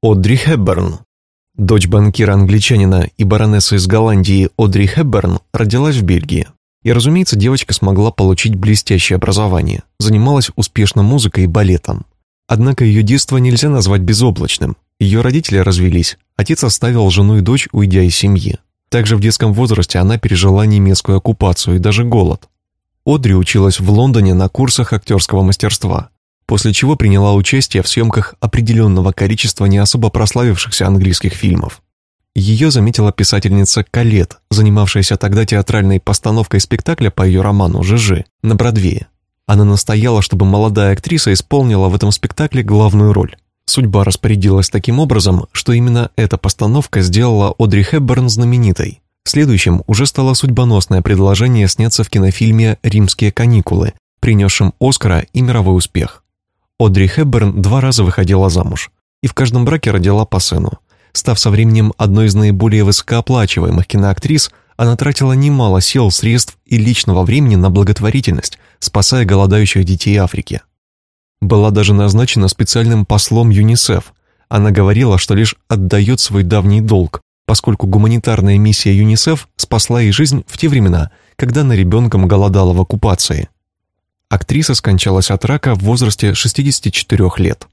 Одри Хепберн. Дочь банкира-англичанина и баронессы из Голландии Одри Хепберн родилась в Бельгии. И, разумеется, девочка смогла получить блестящее образование, занималась успешно музыкой и балетом. Однако ее детство нельзя назвать безоблачным. Ее родители развелись, отец оставил жену и дочь, уйдя из семьи. Также в детском возрасте она пережила немецкую оккупацию и даже голод. Одри училась в Лондоне на курсах актерского мастерства, после чего приняла участие в съемках определенного количества не особо прославившихся английских фильмов. Ее заметила писательница Калет, занимавшаяся тогда театральной постановкой спектакля по ее роману «Жижи» на Бродвее. Она настояла, чтобы молодая актриса исполнила в этом спектакле главную роль. Судьба распорядилась таким образом, что именно эта постановка сделала Одри Хепберн знаменитой. Следующим уже стало судьбоносное предложение сняться в кинофильме «Римские каникулы», принесшем Оскара и мировой успех. Одри Хепберн два раза выходила замуж и в каждом браке родила по сыну. Став со временем одной из наиболее высокооплачиваемых киноактрис, она тратила немало сил, средств и личного времени на благотворительность, спасая голодающих детей Африки была даже назначена специальным послом ЮНИСЕФ. Она говорила, что лишь отдает свой давний долг, поскольку гуманитарная миссия ЮНИСЕФ спасла ей жизнь в те времена, когда она ребенком голодала в оккупации. Актриса скончалась от рака в возрасте 64 лет.